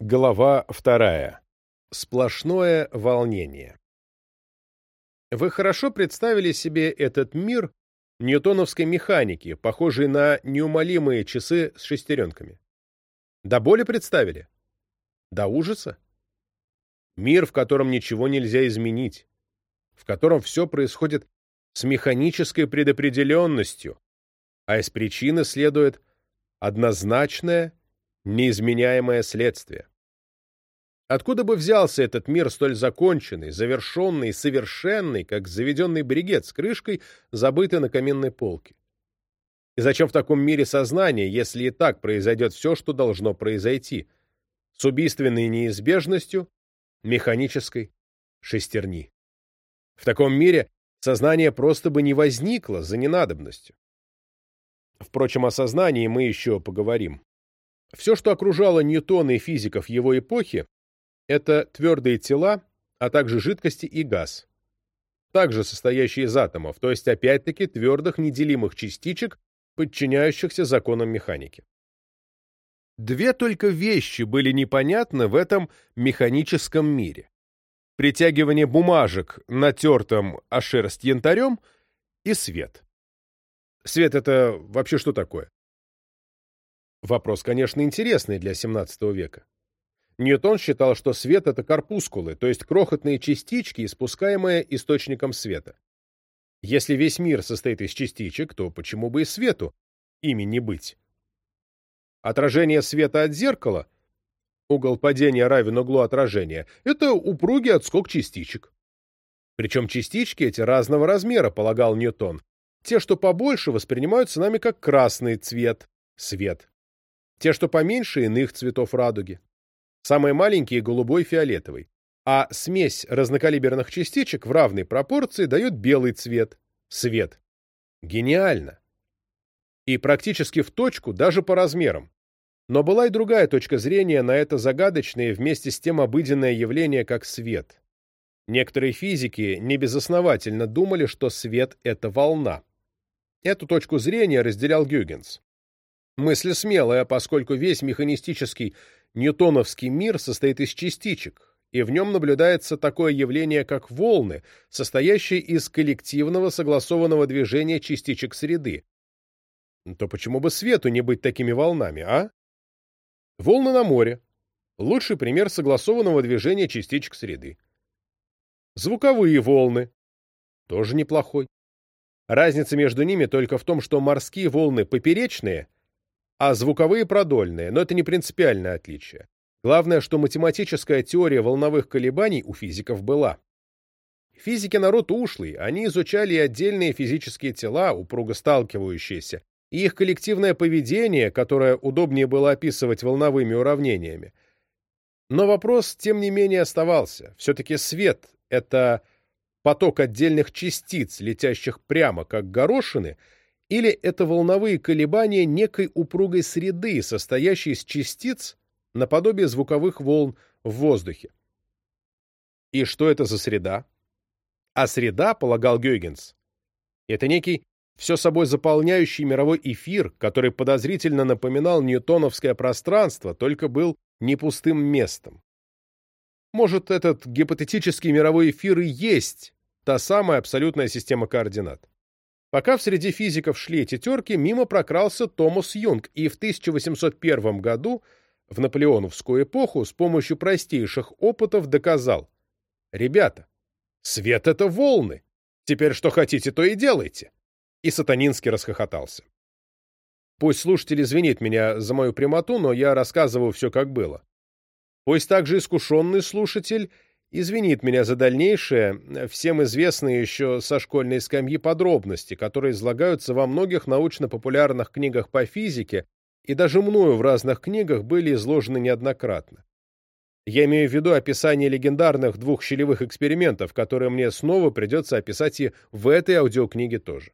Глава вторая. Сплошное волнение. Вы хорошо представили себе этот мир ньютоновской механики, похожий на неумолимые часы с шестеренками? До боли представили? До ужаса? Мир, в котором ничего нельзя изменить, в котором все происходит с механической предопределенностью, а из причины следует однозначное, неизменяемое следствие. Откуда бы взялся этот мир столь законченный, завершенный, совершенный, как заведенный бригет с крышкой, забытый на каменной полке? И зачем в таком мире сознание, если и так произойдет все, что должно произойти, с убийственной неизбежностью механической шестерни? В таком мире сознание просто бы не возникло за ненадобностью. Впрочем, о сознании мы еще поговорим. Все, что окружало Ньютона и физиков его эпохи, это твердые тела, а также жидкости и газ, также состоящие из атомов, то есть опять-таки твердых неделимых частичек, подчиняющихся законам механики. Две только вещи были непонятны в этом механическом мире. Притягивание бумажек натертым о шерсть янтарем и свет. Свет — это вообще что такое? Вопрос, конечно, интересный для XVII века. Ньютон считал, что свет — это корпускулы, то есть крохотные частички, испускаемые источником света. Если весь мир состоит из частичек, то почему бы и свету ими не быть? Отражение света от зеркала, угол падения равен углу отражения, это упругий отскок частичек. Причем частички эти разного размера, полагал Ньютон. Те, что побольше, воспринимаются нами как красный цвет, свет. Те, что поменьше, иных цветов радуги. Самые маленькие — голубой фиолетовый. А смесь разнокалиберных частичек в равной пропорции дает белый цвет — свет. Гениально! И практически в точку даже по размерам. Но была и другая точка зрения на это загадочное вместе с тем обыденное явление, как свет. Некоторые физики небезосновательно думали, что свет — это волна. Эту точку зрения разделял Гюгенс. Мысль смелая, поскольку весь механистический ньютоновский мир состоит из частичек, и в нем наблюдается такое явление, как волны, состоящие из коллективного согласованного движения частичек среды. То почему бы свету не быть такими волнами, а? Волны на море. Лучший пример согласованного движения частичек среды. Звуковые волны. Тоже неплохой. Разница между ними только в том, что морские волны поперечные — а звуковые продольные, но это не принципиальное отличие. Главное, что математическая теория волновых колебаний у физиков была. Физики народ ушлый, они изучали и отдельные физические тела, упруго сталкивающиеся, и их коллективное поведение, которое удобнее было описывать волновыми уравнениями. Но вопрос, тем не менее, оставался. Все-таки свет — это поток отдельных частиц, летящих прямо, как горошины — или это волновые колебания некой упругой среды, состоящей из частиц наподобие звуковых волн в воздухе. И что это за среда? А среда, полагал Гёйгенс, это некий все собой заполняющий мировой эфир, который подозрительно напоминал ньютоновское пространство, только был не пустым местом. Может, этот гипотетический мировой эфир и есть та самая абсолютная система координат. Пока в среди физиков шли эти терки, мимо прокрался Томас Юнг и в 1801 году, в наполеоновскую эпоху, с помощью простейших опытов доказал. «Ребята, свет — это волны. Теперь что хотите, то и делайте». И сатанински расхохотался. Пусть слушатель извинит меня за мою прямоту, но я рассказываю все, как было. Пусть также искушенный слушатель извинит меня за дальнейшее, э, всем известные еще со школьной скамьи подробности, которые излагаются во многих научно-популярных книгах по физике и даже мною в разных книгах были изложены неоднократно. Я имею в виду описание легендарных двух щелевых экспериментов, которые мне снова придется описать и в этой аудиокниге тоже.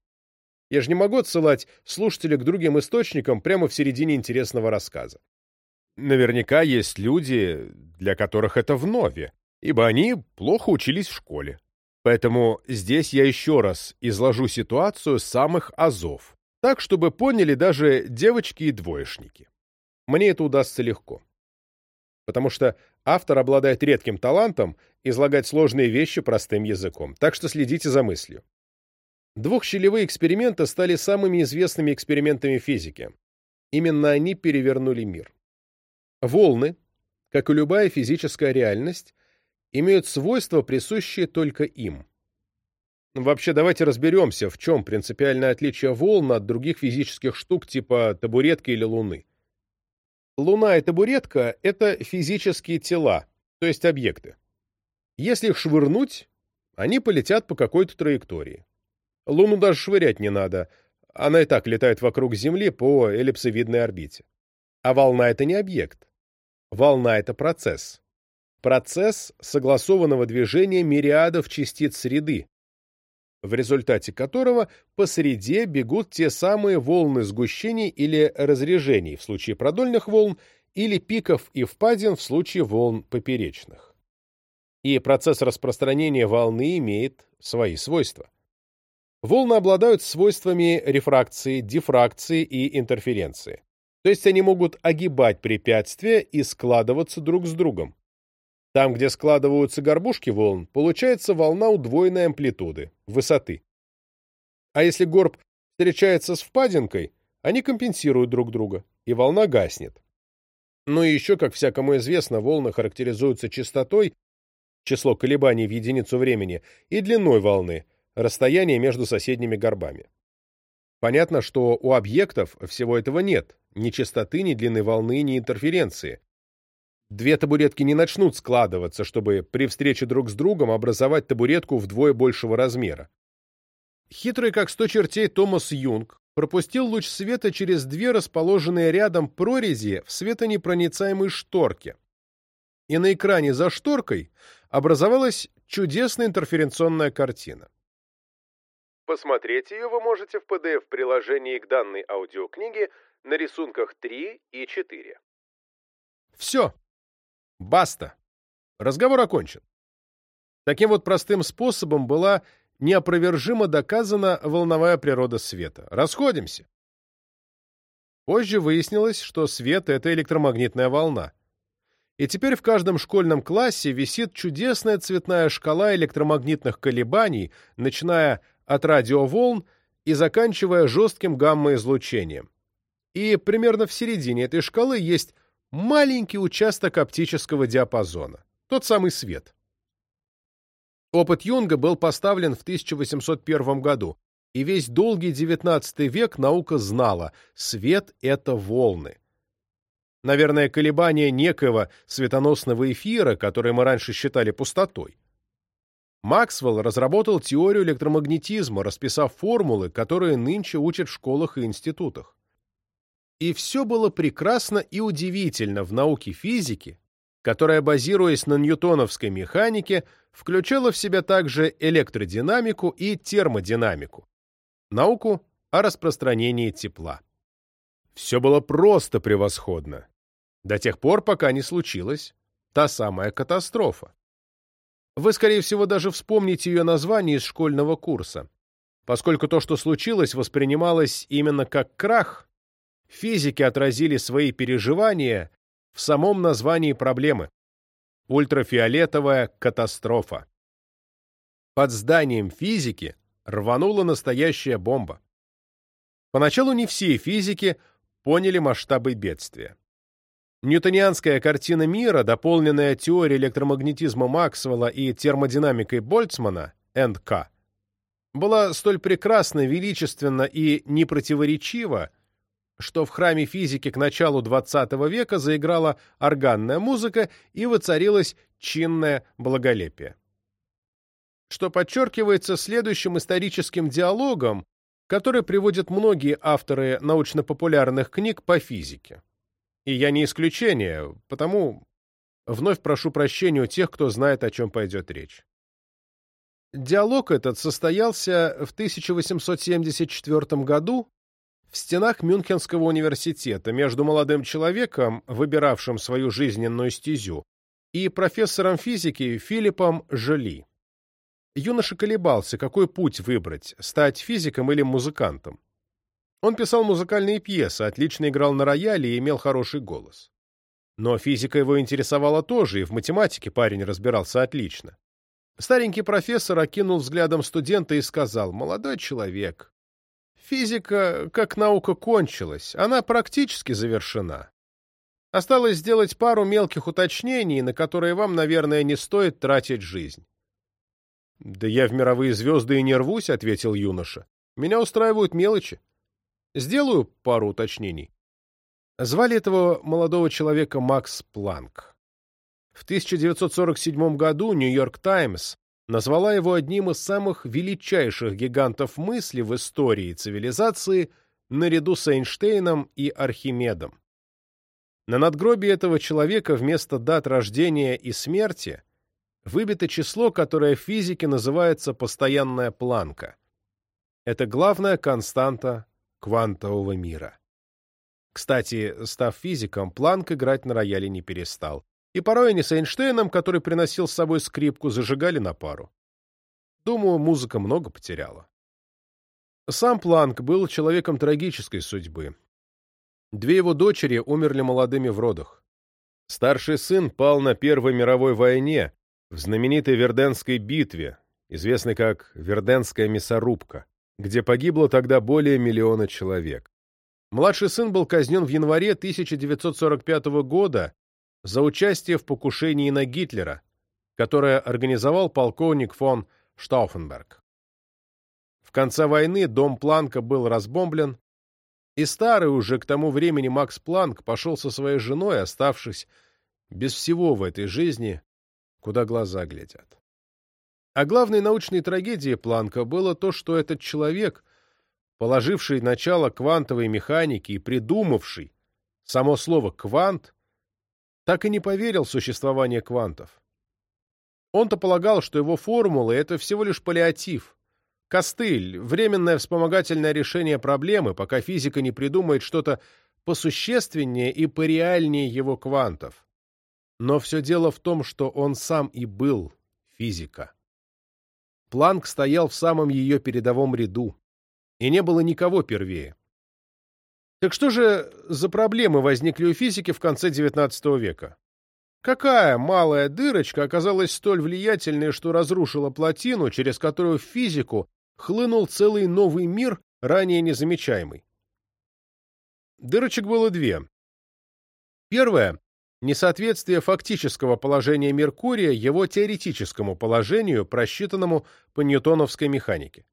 Я же не могу отсылать слушателя к другим источникам прямо в середине интересного рассказа. Наверняка есть люди, для которых это вновь, ибо они плохо учились в школе. Поэтому здесь я еще раз изложу ситуацию самых азов, так, чтобы поняли даже девочки и двоечники. Мне это удастся легко. потому что автор обладает редким талантом излагать сложные вещи простым языком, так что следите за мыслью. Двухщелевые эксперименты стали самыми известными экспериментами физики. Именно они перевернули мир. Волны, как и любая физическая реальность, имеют свойства, присущие только им. Вообще, давайте разберемся, в чем принципиальное отличие волн от других физических штук типа табуретки или Луны. Луна и табуретка — это физические тела, то есть объекты. Если их швырнуть, они полетят по какой-то траектории. Луну даже швырять не надо, она и так летает вокруг Земли по эллипсовидной орбите. А волна — это не объект. Волна — это процесс. Процесс согласованного движения мириадов частиц среды, в результате которого по среде бегут те самые волны сгущений или разрежений в случае продольных волн или пиков и впадин в случае волн поперечных. И процесс распространения волны имеет свои свойства. Волны обладают свойствами рефракции, дифракции и интерференции. То есть они могут огибать препятствия и складываться друг с другом. Там, где складываются горбушки волн, получается волна удвоенной амплитуды, высоты. А если горб встречается с впадинкой, они компенсируют друг друга, и волна гаснет. Ну и еще, как всякому известно, волны характеризуются частотой, число колебаний в единицу времени, и длиной волны, расстояние между соседними горбами. Понятно, что у объектов всего этого нет, ни частоты, ни длины волны, ни интерференции. Две табуретки не начнут складываться, чтобы при встрече друг с другом образовать табуретку вдвое большего размера. Хитрый как сто чертей Томас Юнг пропустил луч света через две расположенные рядом прорези в светонепроницаемой шторке. И на экране за шторкой образовалась чудесная интерференционная картина. Посмотреть ее вы можете в PDF-приложении к данной аудиокниге на рисунках 3 и 4. Все. Баста. Разговор окончен. Таким вот простым способом была неопровержимо доказана волновая природа света. Расходимся. Позже выяснилось, что свет — это электромагнитная волна. И теперь в каждом школьном классе висит чудесная цветная шкала электромагнитных колебаний, начиная от радиоволн и заканчивая жестким гамма-излучением. И примерно в середине этой шкалы есть маленький участок оптического диапазона, тот самый свет. Опыт Юнга был поставлен в 1801 году, и весь долгий XIX век наука знала – свет — это волны. Наверное, колебания некоего светоносного эфира, который мы раньше считали пустотой. Максвелл разработал теорию электромагнетизма, расписав формулы, которые нынче учат в школах и институтах. И все было прекрасно и удивительно в науке физики, которая, базируясь на ньютоновской механике, включала в себя также электродинамику и термодинамику, науку о распространении тепла. Все было просто превосходно, до тех пор, пока не случилась та самая катастрофа. Вы, скорее всего, даже вспомните ее название из школьного курса. Поскольку то, что случилось, воспринималось именно как крах, физики отразили свои переживания в самом названии проблемы. Ультрафиолетовая катастрофа. Под зданием физики рванула настоящая бомба. Поначалу не все физики поняли масштабы бедствия. Ньютонианская картина мира, дополненная теорией электромагнетизма Максвелла и термодинамикой Больцмана, НК, была столь прекрасна, величественна и непротиворечива, что в храме физики к началу XX века заиграла органная музыка и воцарилось чинное благолепие. Что подчеркивается следующим историческим диалогом, который приводят многие авторы научно-популярных книг по физике. И я не исключение, потому вновь прошу прощения у тех, кто знает, о чем пойдет речь. Диалог этот состоялся в 1874 году в стенах Мюнхенского университета между молодым человеком, выбиравшим свою жизненную стезю, и профессором физики Филиппом Жоли. Юноша колебался, какой путь выбрать – стать физиком или музыкантом. Он писал музыкальные пьесы, отлично играл на рояле и имел хороший голос. Но физика его интересовала тоже, и в математике парень разбирался отлично. Старенький профессор окинул взглядом студента и сказал, «Молодой человек, физика, как наука, кончилась, она практически завершена. Осталось сделать пару мелких уточнений, на которые вам, наверное, не стоит тратить жизнь». «Да я в мировые звезды и не рвусь», — ответил юноша. «Меня устраивают мелочи. Сделаю пару уточнений». Звали этого молодого человека Макс Планк. В 1947 году «Нью-Йорк Таймс» назвала его одним из самых величайших гигантов мысли в истории цивилизации наряду с Эйнштейном и Архимедом. На надгробии этого человека вместо дат рождения и смерти выбито число, которое в физике называется постоянная планка. Это главная константа квантового мира. Кстати, став физиком, Планк играть на рояле не перестал. И порой они с Эйнштейном, который приносил с собой скрипку, зажигали на пару. Думаю, музыка много потеряла. Сам Планк был человеком трагической судьбы. Две его дочери умерли молодыми в родах. Старший сын пал на Первой мировой войне в знаменитой Верденской битве, известной как Верденская мясорубка, где погибло тогда более миллиона человек. Младший сын был казнен в январе 1945 года за участие в покушении на Гитлера, которое организовал полковник фон Штауфенберг. В конце войны дом Планка был разбомблен, и старый уже к тому времени Макс Планк пошел со своей женой, оставшись без всего в этой жизни, куда глаза глядят. А главной научной трагедией Планка было то, что этот человек — положивший начало квантовой механике и придумавший само слово «квант», так и не поверил в существование квантов. Он-то полагал, что его формулы — это всего лишь паллиатив, костыль, временное вспомогательное решение проблемы, пока физика не придумает что-то посущественнее и пореальнее его квантов. Но все дело в том, что он сам и был физика. Планк стоял в самом ее передовом ряду и не было никого первее. Так что же за проблемы возникли у физики в конце XIX века? Какая малая дырочка оказалась столь влиятельной, что разрушила плотину, через которую в физику хлынул целый новый мир, ранее незамечаемый? Дырочек было две. Первая — несоответствие фактического положения Меркурия его теоретическому положению, просчитанному по ньютоновской механике.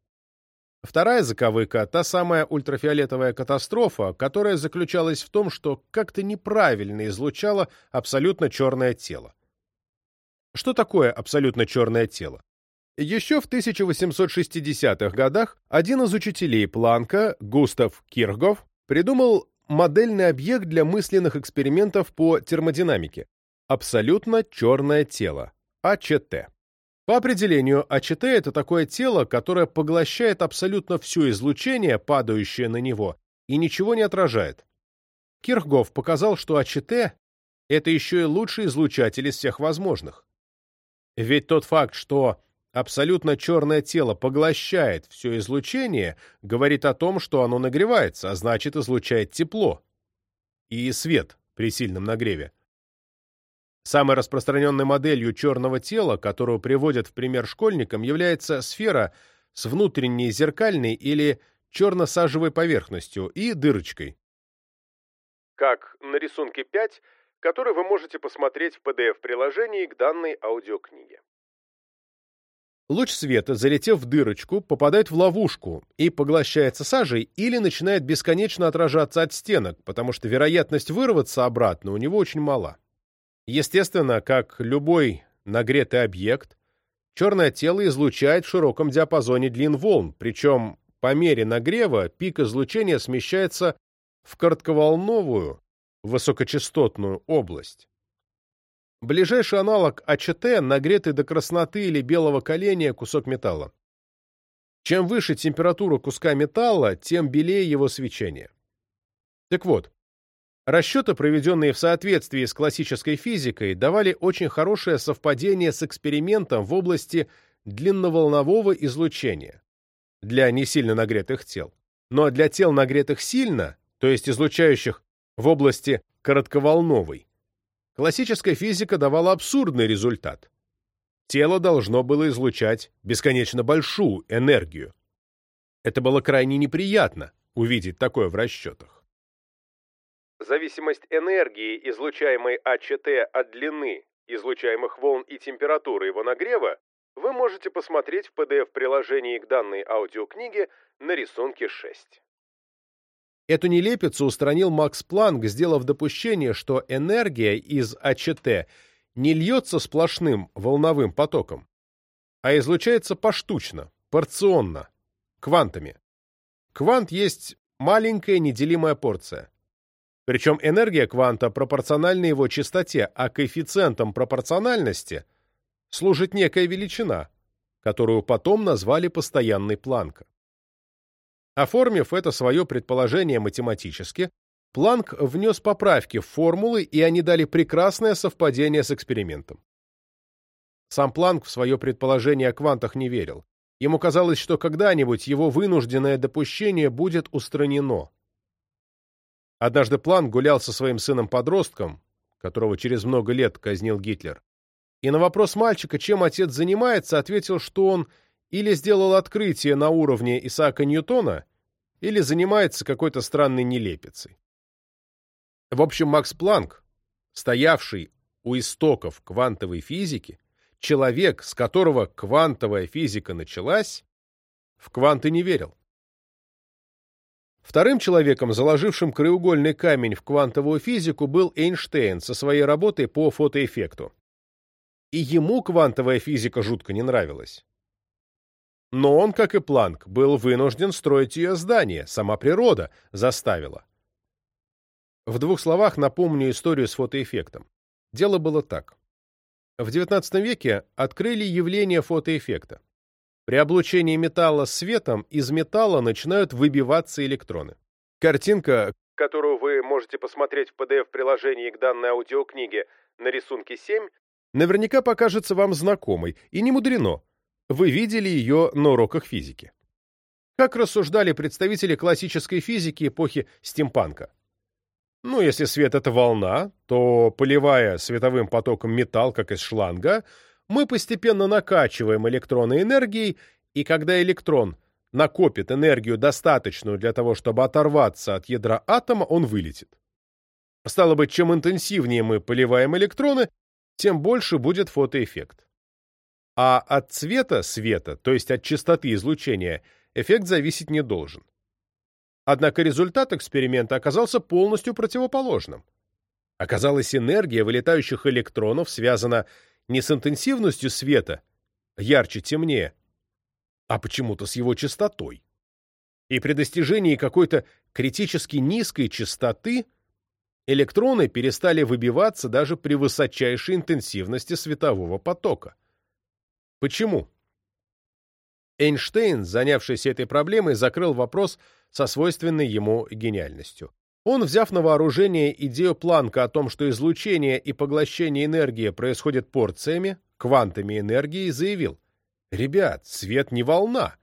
Вторая заковыка — та самая ультрафиолетовая катастрофа, которая заключалась в том, что как-то неправильно излучало абсолютно черное тело. Что такое абсолютно черное тело? Еще в 1860-х годах один из учителей Планка, Густав Кирхгоф, придумал модельный объект для мысленных экспериментов по термодинамике — абсолютно черное тело, АЧТ. По определению, АЧТ — это такое тело, которое поглощает абсолютно все излучение, падающее на него, и ничего не отражает. Кирхгоф показал, что АЧТ — это еще и лучший излучатель из всех возможных. Ведь тот факт, что абсолютно черное тело поглощает все излучение, говорит о том, что оно нагревается, а значит излучает тепло и свет при сильном нагреве. Самой распространенной моделью черного тела, которую приводят в пример школьникам, является сфера с внутренней зеркальной или черно-сажевой поверхностью и дырочкой. Как на рисунке 5, который вы можете посмотреть в PDF-приложении к данной аудиокниге. Луч света, залетев в дырочку, попадает в ловушку и поглощается сажей или начинает бесконечно отражаться от стенок, потому что вероятность вырваться обратно у него очень мала. Естественно, как любой нагретый объект, черное тело излучает в широком диапазоне длин волн, причем по мере нагрева пик излучения смещается в коротковолновую, высокочастотную область. Ближайший аналог АЧТ – нагретый до красноты или белого коленя кусок металла. Чем выше температура куска металла, тем белее его свечение. Так вот, Расчеты, проведенные в соответствии с классической физикой, давали очень хорошее совпадение с экспериментом в области длинноволнового излучения для не сильно нагретых тел. Но для тел, нагретых сильно, то есть излучающих в области коротковолновой, Классическая физика давала абсурдный результат. Тело должно было излучать бесконечно большую энергию. Это было крайне неприятно увидеть такое в расчетах. Зависимость энергии, излучаемой АЧТ от длины излучаемых волн и температуры его нагрева, вы можете посмотреть в PDF-приложении к данной аудиокниге на рисунке 6. Эту нелепицу устранил Макс Планк, сделав допущение, что энергия из АЧТ не льется сплошным волновым потоком, а излучается поштучно, порционно, квантами. Квант есть маленькая неделимая порция. Причем энергия кванта пропорциональна его частоте, а коэффициентом пропорциональности служит некая величина, которую потом назвали постоянной Планка. Оформив это свое предположение математически, Планк внес поправки в формулы, и они дали прекрасное совпадение с экспериментом. Сам Планк в свое предположение о квантах не верил. Ему казалось, что когда-нибудь его вынужденное допущение будет устранено. Однажды Планк гулял со своим сыном-подростком, которого через много лет казнил Гитлер, и на вопрос мальчика, чем отец занимается, ответил, что он или сделал открытие на уровне Исаака Ньютона, или занимается какой-то странной нелепицей. В общем, Макс Планк, стоявший у истоков квантовой физики, человек, с которого квантовая физика началась, в кванты не верил. Вторым человеком, заложившим краеугольный камень в квантовую физику, был Эйнштейн со своей работой по фотоэффекту. И ему квантовая физика жутко не нравилась. Но он, как и Планк, был вынужден строить ее здание, сама природа заставила. В двух словах напомню историю с фотоэффектом. Дело было так. В XIX веке открыли явление фотоэффекта. При облучении металла светом из металла начинают выбиваться электроны. Картинка, которую вы можете посмотреть в PDF-приложении к данной аудиокниге на рисунке 7, наверняка покажется вам знакомой, и не мудрено. Вы видели ее на уроках физики. Как рассуждали представители классической физики эпохи стимпанка? Ну, если свет — это волна, то, поливая световым потоком металл, как из шланга, мы постепенно накачиваем электроны энергией, и когда электрон накопит энергию, достаточную для того, чтобы оторваться от ядра атома, он вылетит. Стало быть, чем интенсивнее мы поливаем электроны, тем больше будет фотоэффект. А от цвета света, то есть от частоты излучения, эффект зависеть не должен. Однако результат эксперимента оказался полностью противоположным. Оказалось, энергия вылетающих электронов связана не с интенсивностью света, ярче-темнее, а почему-то с его частотой. И при достижении какой-то критически низкой частоты электроны перестали выбиваться даже при высочайшей интенсивности светового потока. Почему? Эйнштейн, занявшийся этой проблемой, закрыл вопрос со свойственной ему гениальностью. Он, взяв на вооружение идею Планка о том, что излучение и поглощение энергии происходит порциями, квантами энергии, заявил, «Ребят, свет не волна.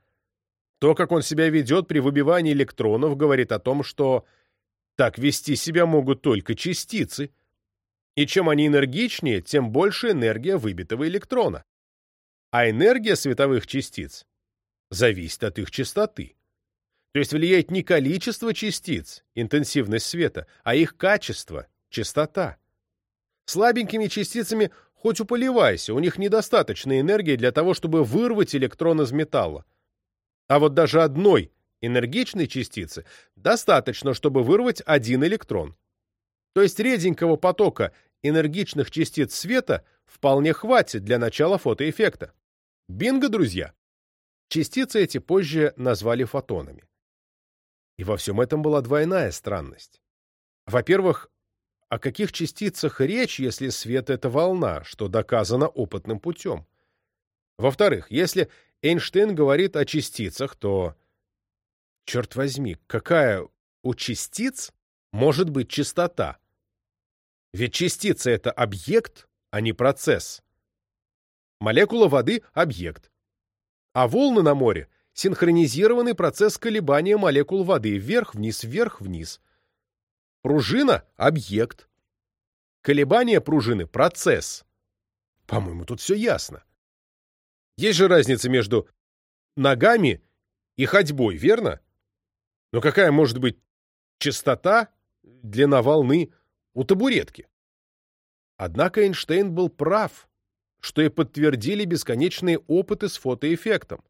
То, как он себя ведет при выбивании электронов, говорит о том, что так вести себя могут только частицы. И чем они энергичнее, тем больше энергия выбитого электрона. А энергия световых частиц зависит от их частоты. То есть влияет не количество частиц, интенсивность света, а их качество, частота. Слабенькими частицами хоть уполивайся, у них недостаточно энергии для того, чтобы вырвать электрон из металла. А вот даже одной энергичной частицы достаточно, чтобы вырвать один электрон. То есть реденького потока энергичных частиц света вполне хватит для начала фотоэффекта. Бинго, друзья! Частицы эти позже назвали фотонами. И во всем этом была двойная странность. Во-первых, о каких частицах речь, если свет — это волна, что доказано опытным путем? Во-вторых, если Эйнштейн говорит о частицах, то, черт возьми, какая у частиц может быть частота? Ведь частица — это объект, а не процесс. Молекула воды — объект. А волны на море — синхронизированный процесс колебания молекул воды вверх-вниз, вверх-вниз. Пружина — объект. колебания пружины — процесс. По-моему, тут все ясно. Есть же разница между ногами и ходьбой, верно? Но какая может быть частота, длина волны у табуретки? Однако Эйнштейн был прав, что и подтвердили бесконечные опыты с фотоэффектом.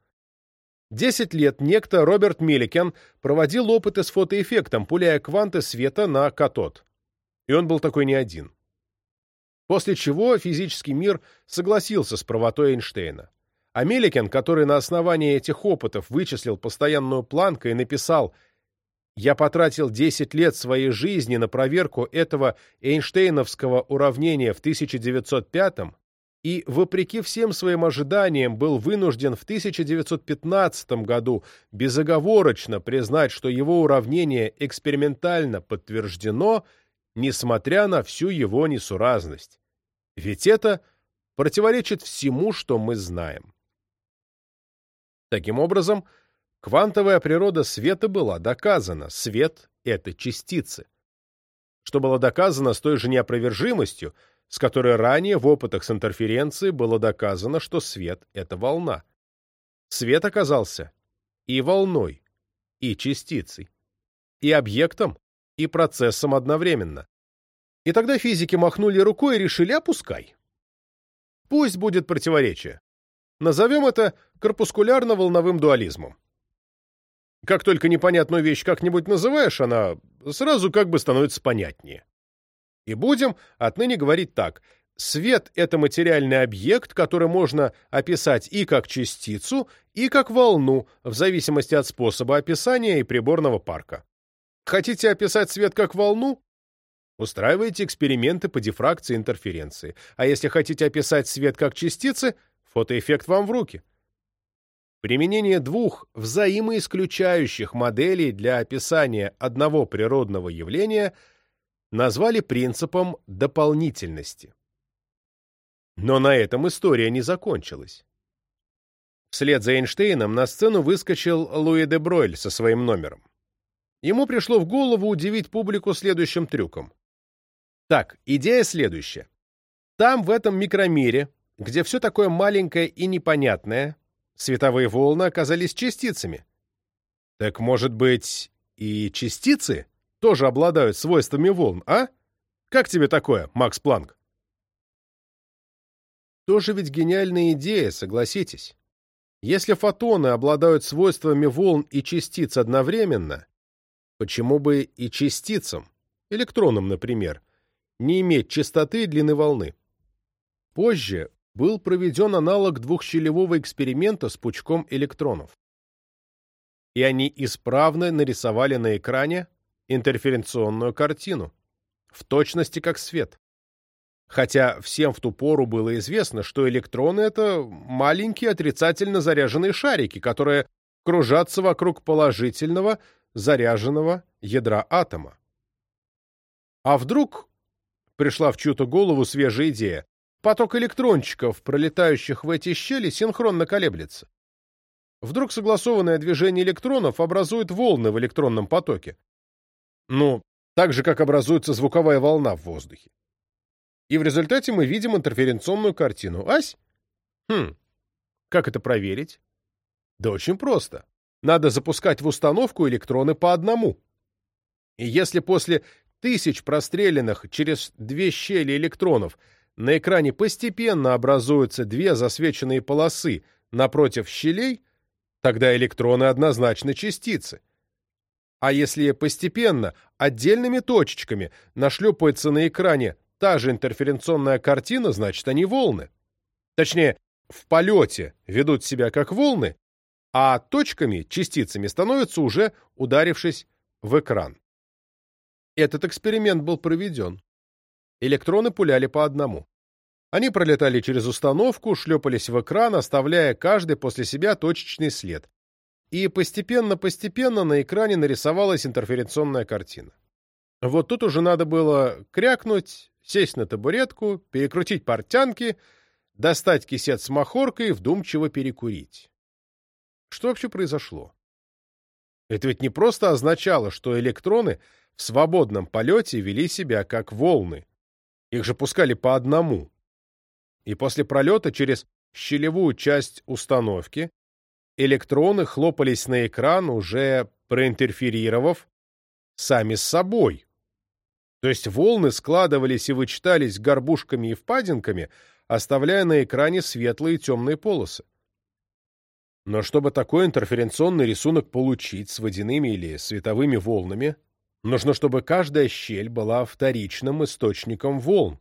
Десять лет некто Роберт Милликен проводил опыты с фотоэффектом, пуляя кванты света на катод. И он был такой не один. После чего физический мир согласился с правотой Эйнштейна. А Милликен, который на основании этих опытов вычислил постоянную планку и написал «Я потратил 10 лет своей жизни на проверку этого Эйнштейновского уравнения в 1905 и, вопреки всем своим ожиданиям, был вынужден в 1915 году безоговорочно признать, что его уравнение экспериментально подтверждено, несмотря на всю его несуразность. Ведь это противоречит всему, что мы знаем. Таким образом, квантовая природа света была доказана. Свет — это частицы. Что было доказано с той же неопровержимостью, с которой ранее в опытах с интерференцией было доказано, что свет — это волна. Свет оказался и волной, и частицей, и объектом, и процессом одновременно. И тогда физики махнули рукой и решили «опускай». Пусть будет противоречие. Назовем это корпускулярно-волновым дуализмом. Как только непонятную вещь как-нибудь называешь, она сразу как бы становится понятнее. И будем отныне говорить так. Свет — это материальный объект, который можно описать и как частицу, и как волну, в зависимости от способа описания и приборного парка. Хотите описать свет как волну? Устраивайте эксперименты по дифракции интерференции. А если хотите описать свет как частицы, фотоэффект вам в руки. Применение двух взаимоисключающих моделей для описания одного природного явления — назвали принципом дополнительности. Но на этом история не закончилась. Вслед за Эйнштейном на сцену выскочил Луи де Бройль со своим номером. Ему пришло в голову удивить публику следующим трюком. Так, идея следующая. Там, в этом микромире, где все такое маленькое и непонятное, световые волны оказались частицами. Так, может быть, и частицы тоже обладают свойствами волн, а? Как тебе такое, Макс Планк? Тоже ведь гениальная идея, согласитесь. Если фотоны обладают свойствами волн и частиц одновременно, почему бы и частицам, электронам, например, не иметь частоты и длины волны? Позже был проведен аналог двухщелевого эксперимента с пучком электронов. И они исправно нарисовали на экране интерференционную картину, в точности как свет. Хотя всем в ту пору было известно, что электроны — это маленькие отрицательно заряженные шарики, которые кружатся вокруг положительного заряженного ядра атома. А вдруг пришла в чью-то голову свежая идея, поток электрончиков, пролетающих в эти щели, синхронно колеблется. Вдруг согласованное движение электронов образует волны в электронном потоке. Ну, так же, как образуется звуковая волна в воздухе. И в результате мы видим интерференционную картину. Ась? Хм, как это проверить? Да очень просто. Надо запускать в установку электроны по одному. И если после тысяч простреленных через две щели электронов на экране постепенно образуются две засвеченные полосы напротив щелей, тогда электроны однозначно частицы. А если постепенно, отдельными точечками, нашлепается на экране та же интерференционная картина, значит, они волны. Точнее, в полете ведут себя как волны, а точками, частицами становятся уже ударившись в экран. Этот эксперимент был проведен. Электроны пуляли по одному. Они пролетали через установку, шлепались в экран, оставляя каждый после себя точечный след и постепенно-постепенно на экране нарисовалась интерференционная картина. Вот тут уже надо было крякнуть, сесть на табуретку, перекрутить портянки, достать кисет с махоркой и вдумчиво перекурить. Что вообще произошло? Это ведь не просто означало, что электроны в свободном полете вели себя как волны, Их же пускали по одному. И после пролета через щелевую часть установки электроны хлопались на экран, уже проинтерферировав сами с собой. То есть волны складывались и вычитались горбушками и впадинками, оставляя на экране светлые и темные полосы. Но чтобы такой интерференционный рисунок получить с водяными или световыми волнами, нужно, чтобы каждая щель была вторичным источником волн,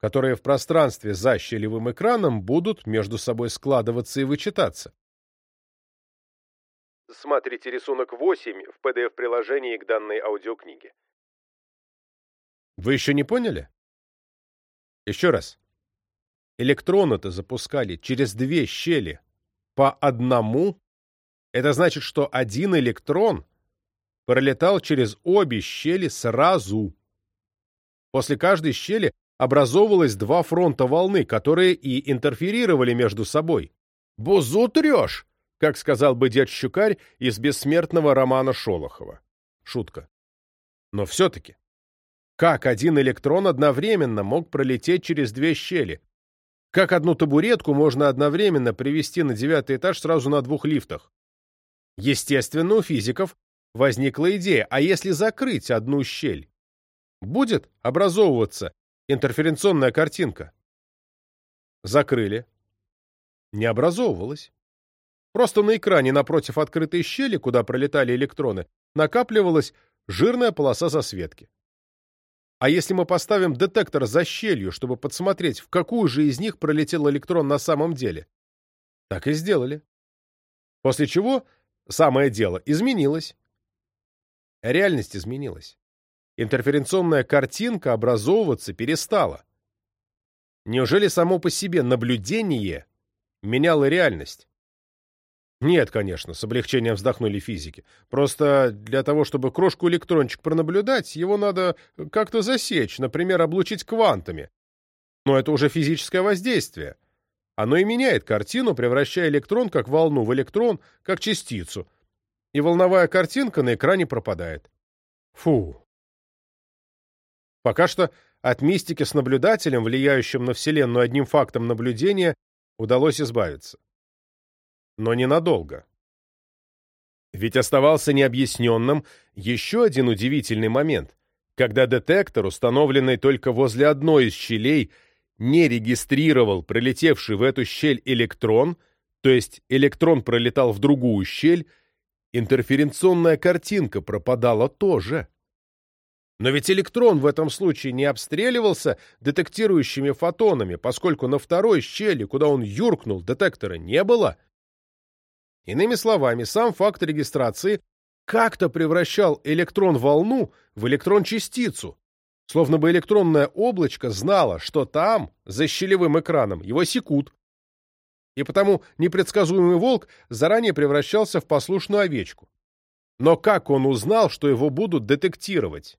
которые в пространстве за щелевым экраном будут между собой складываться и вычитаться. Смотрите рисунок 8 в PDF-приложении к данной аудиокниге. Вы еще не поняли? Еще раз. Электроны-то запускали через две щели по одному. Это значит, что один электрон пролетал через обе щели сразу. После каждой щели образовывалось два фронта волны, которые и интерферировали между собой. «Бузу трешь!» Как сказал бы дед Щукарь из бессмертного романа Шолохова. Шутка. Но все-таки. Как один электрон одновременно мог пролететь через две щели? Как одну табуретку можно одновременно привести на девятый этаж сразу на двух лифтах? Естественно, у физиков возникла идея, а если закрыть одну щель? Будет образовываться интерференционная картинка. Закрыли. Не образовывалась. Просто на экране напротив открытой щели, куда пролетали электроны, накапливалась жирная полоса засветки. А если мы поставим детектор за щелью, чтобы подсмотреть, в какую же из них пролетел электрон на самом деле? Так и сделали. После чего самое дело изменилось. Реальность изменилась. Интерференционная картинка образовываться перестала. Неужели само по себе наблюдение меняло реальность? Нет, конечно, с облегчением вздохнули физики. Просто для того, чтобы крошку-электрончик пронаблюдать, его надо как-то засечь, например, облучить квантами. Но это уже физическое воздействие. Оно и меняет картину, превращая электрон как волну в электрон, как частицу. И волновая картинка на экране пропадает. Фу. Пока что от мистики с наблюдателем, влияющим на Вселенную одним фактом наблюдения, удалось избавиться но ненадолго. Ведь оставался необъясненным еще один удивительный момент, когда детектор, установленный только возле одной из щелей, не регистрировал пролетевший в эту щель электрон, то есть электрон пролетал в другую щель, интерференционная картинка пропадала тоже. Но ведь электрон в этом случае не обстреливался детектирующими фотонами, поскольку на второй щели, куда он юркнул, детектора не было — Иными словами, сам факт регистрации как-то превращал электрон-волну в электрон-частицу, словно бы электронное облачко знало, что там, за щелевым экраном, его секут. И потому непредсказуемый волк заранее превращался в послушную овечку. Но как он узнал, что его будут детектировать?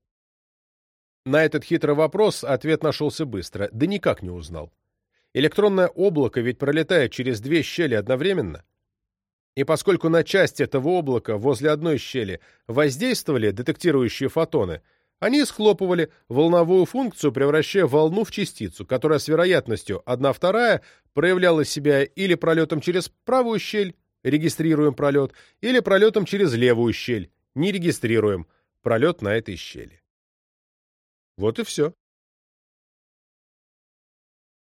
На этот хитрый вопрос ответ нашелся быстро, да никак не узнал. Электронное облако ведь пролетает через две щели одновременно. И поскольку на часть этого облака возле одной щели воздействовали детектирующие фотоны, они схлопывали волновую функцию, превращая волну в частицу, которая с вероятностью 1 вторая проявляла себя или пролетом через правую щель, регистрируем пролет, или пролетом через левую щель, не регистрируем пролет на этой щели. Вот и все.